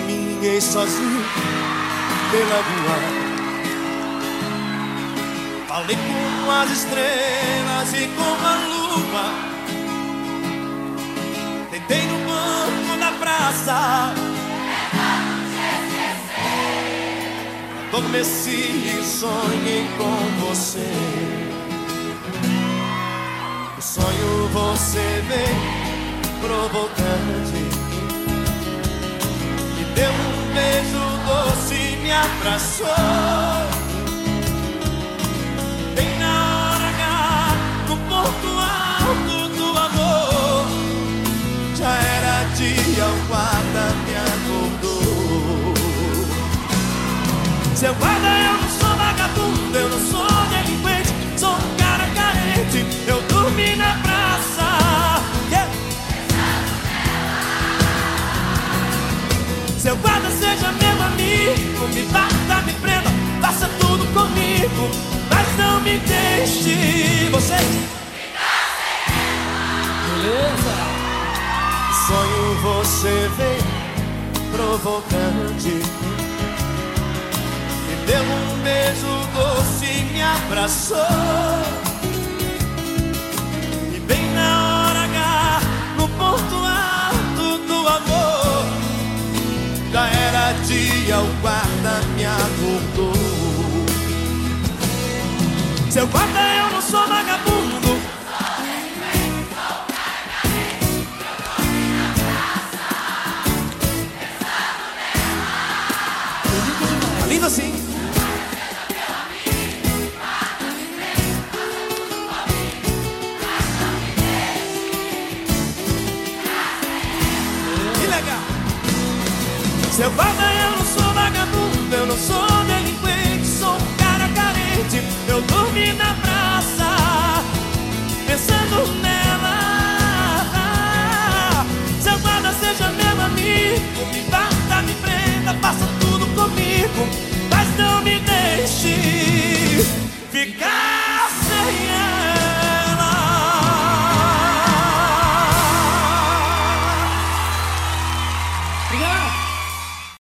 Caminhei sozinho pela rua. Falei com as estrelas e com a lua. Tentei no banco da praça. Adormeci e sonhei com você. O sonho você vem provocante. Deu um beijo doce e me abraçou. Bem na hora H, no ponto alto do amor. Já era dia, o guarda me acordou. Seu guarda, eu não sou vagabundo, eu não sou me deixe. Você. Beleza? Sonho você vem provocante. Me deu um beijo doce me abraçou. E bem na hora H, no ponto alto do amor, já era dia, o guarda me acordou. Seu guarda, eu não sou vagabundo. Tá lindo assim. Que legal. Seu guarda, eu não sou vagabundo, eu não sou Dormi na praça, pensando nela.